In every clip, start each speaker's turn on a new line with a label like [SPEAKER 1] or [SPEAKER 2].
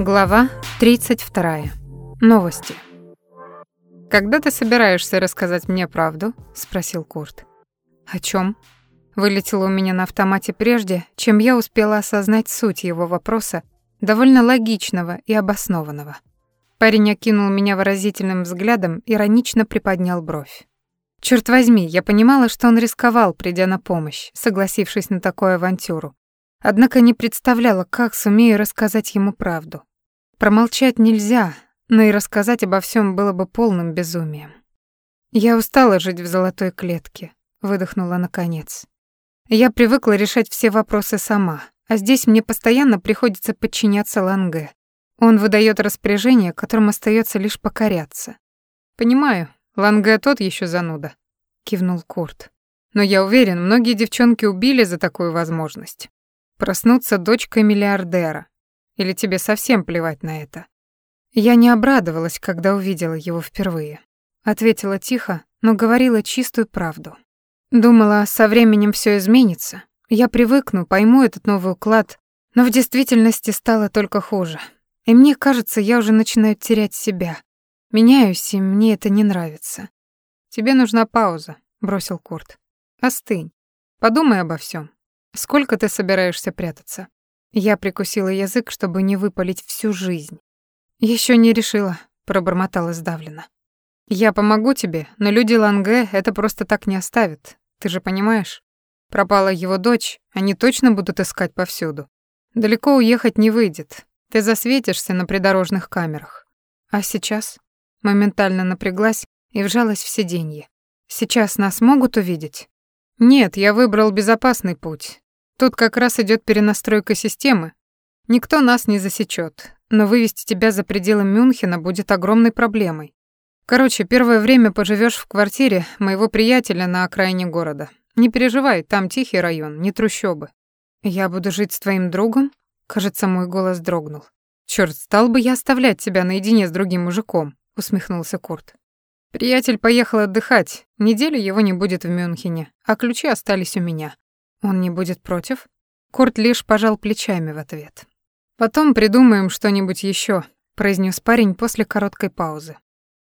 [SPEAKER 1] Глава 32. Новости. «Когда ты собираешься рассказать мне правду?» — спросил Курт. «О чем? Вылетело у меня на автомате прежде, чем я успела осознать суть его вопроса, довольно логичного и обоснованного. Парень окинул меня выразительным взглядом, иронично приподнял бровь. Черт возьми, я понимала, что он рисковал, придя на помощь, согласившись на такую авантюру. Однако не представляла, как сумею рассказать ему правду. Промолчать нельзя, но и рассказать обо всем было бы полным безумием. Я устала жить в золотой клетке, выдохнула наконец. Я привыкла решать все вопросы сама, а здесь мне постоянно приходится подчиняться Ланге. Он выдает распоряжение, которым остается лишь покоряться. Понимаю, Ланге тот еще зануда, кивнул Курт. Но я уверен, многие девчонки убили за такую возможность. Проснуться дочкой миллиардера, или тебе совсем плевать на это? Я не обрадовалась, когда увидела его впервые. Ответила тихо, но говорила чистую правду. Думала, со временем все изменится. Я привыкну, пойму этот новый уклад, но в действительности стало только хуже. И мне кажется, я уже начинаю терять себя. Меняюсь, и мне это не нравится. Тебе нужна пауза, бросил Курт. Остынь. Подумай обо всем. Сколько ты собираешься прятаться? Я прикусила язык, чтобы не выпалить всю жизнь. Еще не решила, пробормотала сдавленно. Я помогу тебе, но люди Ланге это просто так не оставят. Ты же понимаешь? Пропала его дочь, они точно будут искать повсюду. Далеко уехать не выйдет. Ты засветишься на придорожных камерах. А сейчас моментально напряглась и вжалась в сиденье. Сейчас нас могут увидеть? Нет, я выбрал безопасный путь. Тут как раз идет перенастройка системы. Никто нас не засечет, но вывести тебя за пределы Мюнхена будет огромной проблемой. Короче, первое время поживешь в квартире моего приятеля на окраине города. Не переживай, там тихий район, не трущобы. Я буду жить с твоим другом? Кажется, мой голос дрогнул. Чёрт, стал бы я оставлять тебя наедине с другим мужиком, усмехнулся Курт. Приятель поехал отдыхать. Неделю его не будет в Мюнхене, а ключи остались у меня. Он не будет против? Курт лишь пожал плечами в ответ. Потом придумаем что-нибудь еще, произнес парень после короткой паузы.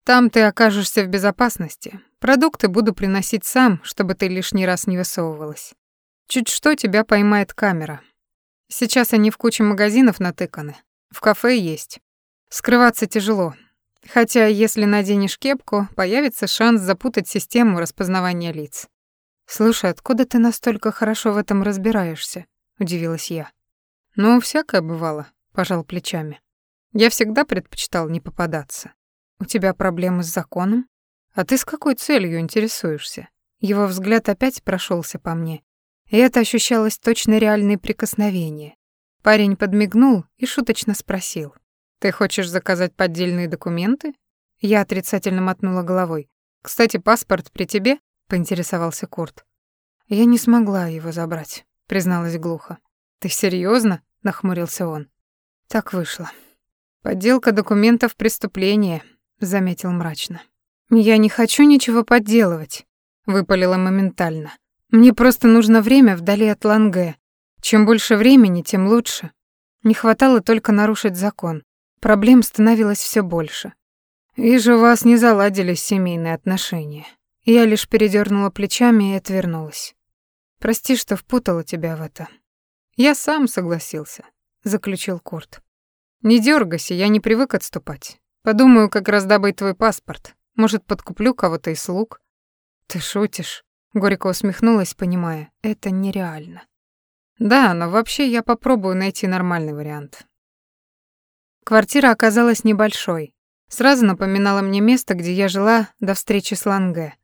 [SPEAKER 1] Там ты окажешься в безопасности. Продукты буду приносить сам, чтобы ты лишний раз не высовывалась. Чуть что тебя поймает камера. Сейчас они в куче магазинов натыканы. В кафе есть. Скрываться тяжело. Хотя, если наденешь кепку, появится шанс запутать систему распознавания лиц. «Слушай, откуда ты настолько хорошо в этом разбираешься?» — удивилась я. «Ну, всякое бывало», — пожал плечами. «Я всегда предпочитал не попадаться. У тебя проблемы с законом? А ты с какой целью интересуешься?» Его взгляд опять прошелся по мне, и это ощущалось точно реальные прикосновения. Парень подмигнул и шуточно спросил. «Ты хочешь заказать поддельные документы?» Я отрицательно мотнула головой. «Кстати, паспорт при тебе?» Поинтересовался Курт. Я не смогла его забрать, призналась глухо. Ты серьезно? нахмурился он. Так вышло. Подделка документов преступление, заметил мрачно. Я не хочу ничего подделывать, выпалила моментально. Мне просто нужно время вдали от Ланге. Чем больше времени, тем лучше. Не хватало только нарушить закон. Проблем становилось все больше. Вижу, у вас не заладились семейные отношения. Я лишь передернула плечами и отвернулась. Прости, что впутала тебя в это. Я сам согласился, заключил Курт. Не дергайся, я не привык отступать. Подумаю, как раздобыть твой паспорт. Может, подкуплю кого-то из слуг. Ты шутишь? Горько усмехнулась, понимая, это нереально. Да, но вообще я попробую найти нормальный вариант. Квартира оказалась небольшой. Сразу напоминала мне место, где я жила до встречи с Ланге.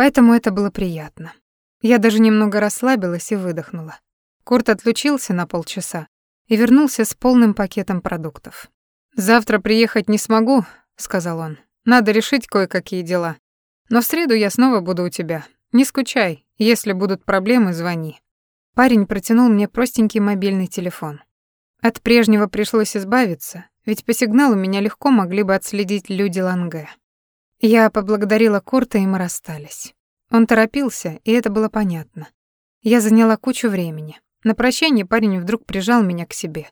[SPEAKER 1] Поэтому это было приятно. Я даже немного расслабилась и выдохнула. Курт отлучился на полчаса и вернулся с полным пакетом продуктов. «Завтра приехать не смогу», — сказал он. «Надо решить кое-какие дела. Но в среду я снова буду у тебя. Не скучай, если будут проблемы, звони». Парень протянул мне простенький мобильный телефон. От прежнего пришлось избавиться, ведь по сигналу меня легко могли бы отследить люди Ланге. Я поблагодарила Курта, и мы расстались. Он торопился, и это было понятно. Я заняла кучу времени. На прощание парень вдруг прижал меня к себе.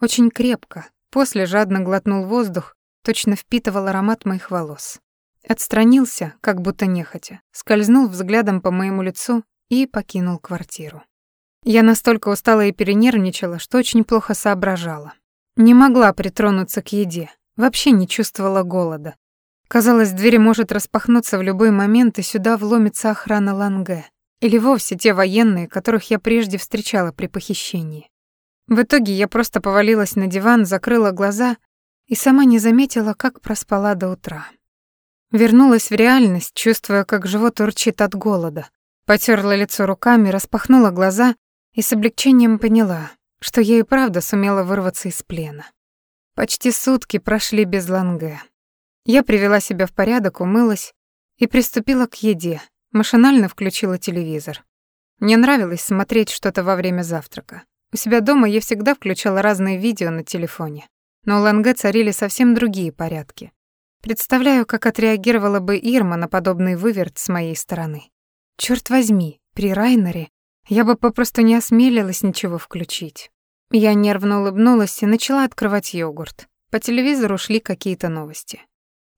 [SPEAKER 1] Очень крепко, После жадно глотнул воздух, точно впитывал аромат моих волос. Отстранился, как будто нехотя, скользнул взглядом по моему лицу и покинул квартиру. Я настолько устала и перенервничала, что очень плохо соображала. Не могла притронуться к еде, вообще не чувствовала голода. Казалось, дверь может распахнуться в любой момент, и сюда вломится охрана Ланге. Или вовсе те военные, которых я прежде встречала при похищении. В итоге я просто повалилась на диван, закрыла глаза и сама не заметила, как проспала до утра. Вернулась в реальность, чувствуя, как живот урчит от голода. Потёрла лицо руками, распахнула глаза и с облегчением поняла, что я и правда сумела вырваться из плена. Почти сутки прошли без ланге. Я привела себя в порядок, умылась и приступила к еде, машинально включила телевизор. Мне нравилось смотреть что-то во время завтрака. У себя дома я всегда включала разные видео на телефоне. Но у Ланге царили совсем другие порядки. Представляю, как отреагировала бы Ирма на подобный выверт с моей стороны. Черт возьми, при Райнере я бы попросту не осмелилась ничего включить. Я нервно улыбнулась и начала открывать йогурт. По телевизору шли какие-то новости.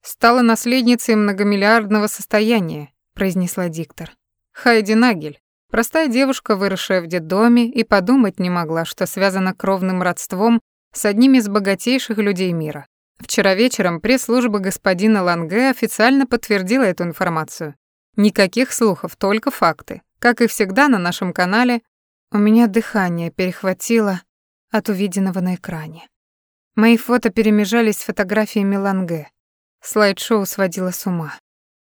[SPEAKER 1] «Стала наследницей многомиллиардного состояния», — произнесла диктор. «Хайди Нагель, простая девушка, выросшая в детдоме, и подумать не могла, что связана кровным родством с одним из богатейших людей мира. Вчера вечером пресс-служба господина Ланге официально подтвердила эту информацию. Никаких слухов, только факты. Как и всегда на нашем канале, у меня дыхание перехватило от увиденного на экране. Мои фото перемежались с фотографиями Ланге. Слайд-шоу сводило с ума.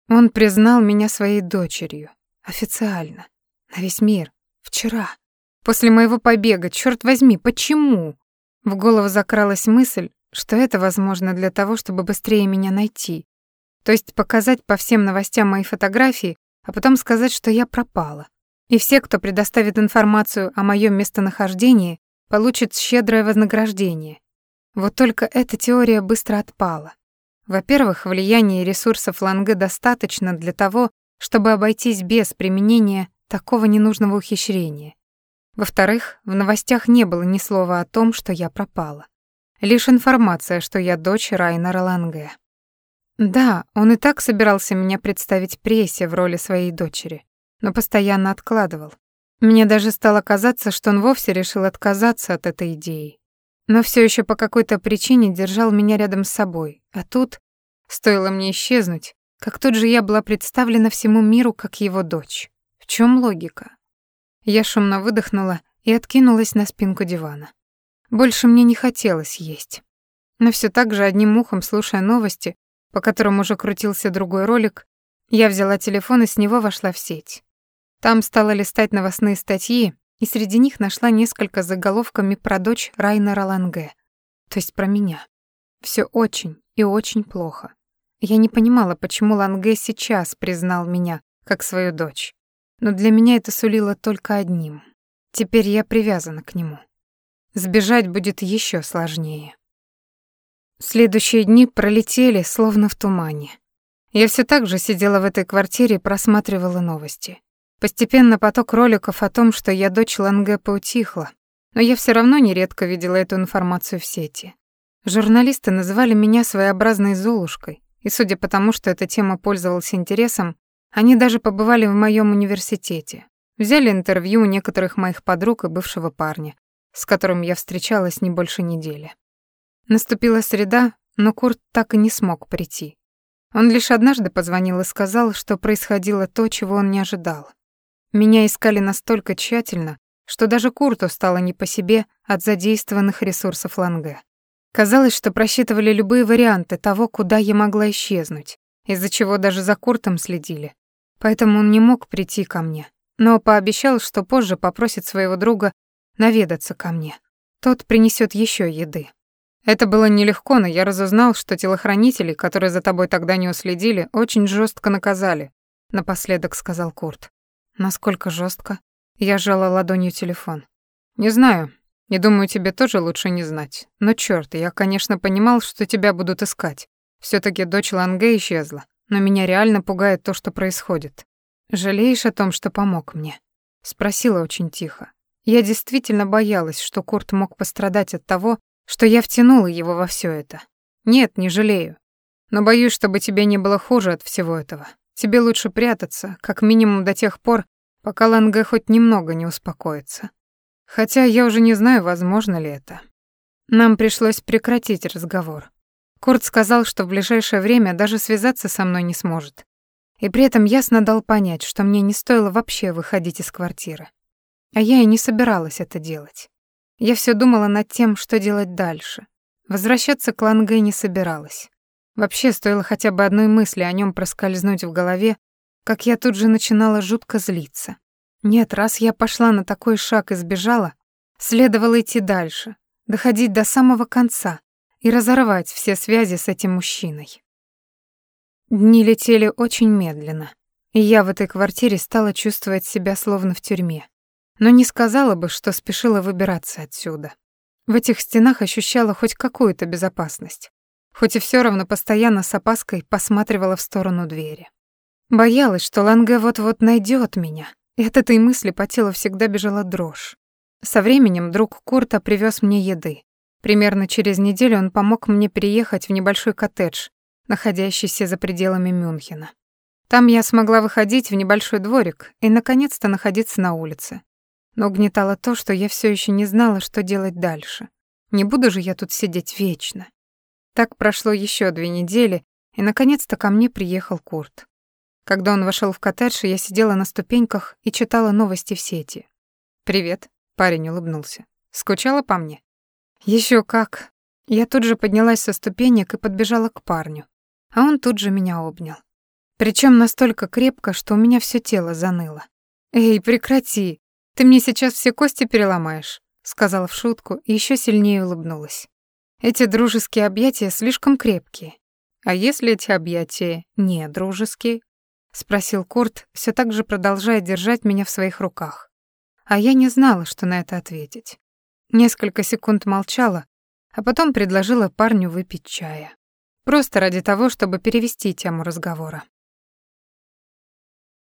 [SPEAKER 1] Он признал меня своей дочерью. Официально. На весь мир. Вчера. После моего побега, черт возьми, почему? В голову закралась мысль, что это возможно для того, чтобы быстрее меня найти. То есть показать по всем новостям мои фотографии, а потом сказать, что я пропала. И все, кто предоставит информацию о моем местонахождении, получат щедрое вознаграждение. Вот только эта теория быстро отпала. Во-первых, влияние ресурсов Ланге достаточно для того, чтобы обойтись без применения такого ненужного ухищрения. Во-вторых, в новостях не было ни слова о том, что я пропала. Лишь информация, что я дочь Райнера Ланге. Да, он и так собирался меня представить прессе в роли своей дочери, но постоянно откладывал. Мне даже стало казаться, что он вовсе решил отказаться от этой идеи но все еще по какой-то причине держал меня рядом с собой. А тут, стоило мне исчезнуть, как тут же я была представлена всему миру как его дочь. В чем логика? Я шумно выдохнула и откинулась на спинку дивана. Больше мне не хотелось есть. Но все так же одним ухом, слушая новости, по которым уже крутился другой ролик, я взяла телефон и с него вошла в сеть. Там стала листать новостные статьи и среди них нашла несколько заголовками про дочь Райнера Ланге, то есть про меня. Все очень и очень плохо. Я не понимала, почему Ланге сейчас признал меня как свою дочь. Но для меня это сулило только одним. Теперь я привязана к нему. Сбежать будет еще сложнее. Следующие дни пролетели, словно в тумане. Я все так же сидела в этой квартире и просматривала новости. Постепенно поток роликов о том, что я дочь Ланге, поутихла, но я все равно нередко видела эту информацию в сети. Журналисты называли меня своеобразной Золушкой, и судя по тому, что эта тема пользовалась интересом, они даже побывали в моем университете, взяли интервью у некоторых моих подруг и бывшего парня, с которым я встречалась не больше недели. Наступила среда, но Курт так и не смог прийти. Он лишь однажды позвонил и сказал, что происходило то, чего он не ожидал. Меня искали настолько тщательно, что даже Курту стало не по себе от задействованных ресурсов Ланге. Казалось, что просчитывали любые варианты того, куда я могла исчезнуть, из-за чего даже за Куртом следили. Поэтому он не мог прийти ко мне, но пообещал, что позже попросит своего друга наведаться ко мне. Тот принесет еще еды. Это было нелегко, но я разузнал, что телохранители, которые за тобой тогда не уследили, очень жестко наказали, напоследок сказал Курт. Насколько жестко? Я сжала ладонью телефон. Не знаю. Не думаю, тебе тоже лучше не знать. Но чёрт, я, конечно, понимал, что тебя будут искать. все таки дочь Ланге исчезла, но меня реально пугает то, что происходит. Жалеешь о том, что помог мне? Спросила очень тихо. Я действительно боялась, что Курт мог пострадать от того, что я втянула его во все это. Нет, не жалею. Но боюсь, чтобы тебе не было хуже от всего этого. Тебе лучше прятаться, как минимум до тех пор, пока Ланге хоть немного не успокоится. Хотя я уже не знаю, возможно ли это. Нам пришлось прекратить разговор. Курт сказал, что в ближайшее время даже связаться со мной не сможет. И при этом ясно дал понять, что мне не стоило вообще выходить из квартиры. А я и не собиралась это делать. Я все думала над тем, что делать дальше. Возвращаться к Ланге не собиралась. Вообще, стоило хотя бы одной мысли о нем проскользнуть в голове, как я тут же начинала жутко злиться. Нет, раз я пошла на такой шаг и сбежала, следовало идти дальше, доходить до самого конца и разорвать все связи с этим мужчиной. Дни летели очень медленно, и я в этой квартире стала чувствовать себя словно в тюрьме. Но не сказала бы, что спешила выбираться отсюда. В этих стенах ощущала хоть какую-то безопасность, хоть и все равно постоянно с опаской посматривала в сторону двери. Боялась, что Ланге вот-вот найдет меня, и от этой мысли по телу всегда бежала дрожь. Со временем друг Курта привез мне еды. Примерно через неделю он помог мне переехать в небольшой коттедж, находящийся за пределами Мюнхена. Там я смогла выходить в небольшой дворик и, наконец-то, находиться на улице. Но угнетало то, что я все еще не знала, что делать дальше. Не буду же я тут сидеть вечно. Так прошло еще две недели, и, наконец-то, ко мне приехал Курт. Когда он вошел в коттедж, я сидела на ступеньках и читала новости в сети. «Привет», Парень улыбнулся. Скучала по мне? Еще как. Я тут же поднялась со ступенек и подбежала к парню. А он тут же меня обнял. Причем настолько крепко, что у меня все тело заныло. «Эй, прекрати! Ты мне сейчас все кости переломаешь», — сказала в шутку и еще сильнее улыбнулась. «Эти дружеские объятия слишком крепкие. А если эти объятия не дружеские?» — спросил Курт, все так же продолжая держать меня в своих руках. А я не знала, что на это ответить. Несколько секунд молчала, а потом предложила парню выпить чая. Просто ради того, чтобы перевести тему разговора.